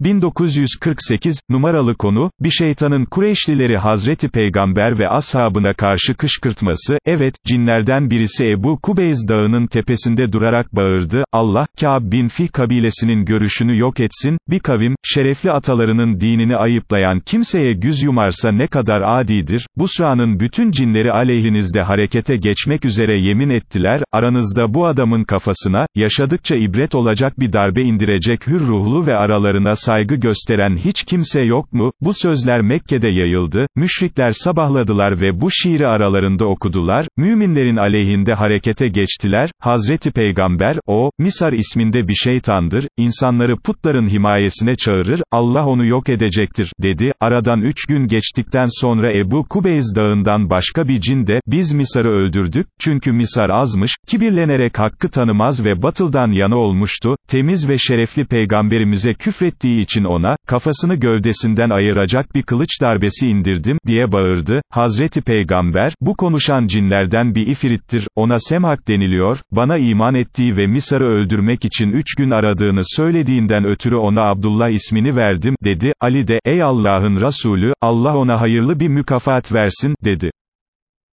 1948, numaralı konu, bir şeytanın Kureyşlileri Hazreti Peygamber ve ashabına karşı kışkırtması, evet, cinlerden birisi Ebu Kubeyz dağının tepesinde durarak bağırdı, Allah, Ka'b bin Fih kabilesinin görüşünü yok etsin, bir kavim, şerefli atalarının dinini ayıplayan kimseye güz yumarsa ne kadar adidir, Busra'nın bütün cinleri aleyhinizde harekete geçmek üzere yemin ettiler, aranızda bu adamın kafasına, yaşadıkça ibret olacak bir darbe indirecek hür ruhlu ve aralarına saygı gösteren hiç kimse yok mu? Bu sözler Mekke'de yayıldı, müşrikler sabahladılar ve bu şiiri aralarında okudular, müminlerin aleyhinde harekete geçtiler, Hazreti Peygamber, o, Misar isminde bir şeytandır, insanları putların himayesine çağırır, Allah onu yok edecektir, dedi, aradan üç gün geçtikten sonra Ebu Kubeyz dağından başka bir cin de, biz Misar'ı öldürdük, çünkü Misar azmış, kibirlenerek hakkı tanımaz ve batıldan yana olmuştu, temiz ve şerefli peygamberimize küfrettiği için ona, kafasını gövdesinden ayıracak bir kılıç darbesi indirdim, diye bağırdı, Hazreti Peygamber, bu konuşan cinlerden bir ifirittir, ona Semhak deniliyor, bana iman ettiği ve Misar'ı öldürmek için üç gün aradığını söylediğinden ötürü ona Abdullah ismini verdim, dedi, Ali de, ey Allah'ın Resulü, Allah ona hayırlı bir mükafat versin, dedi.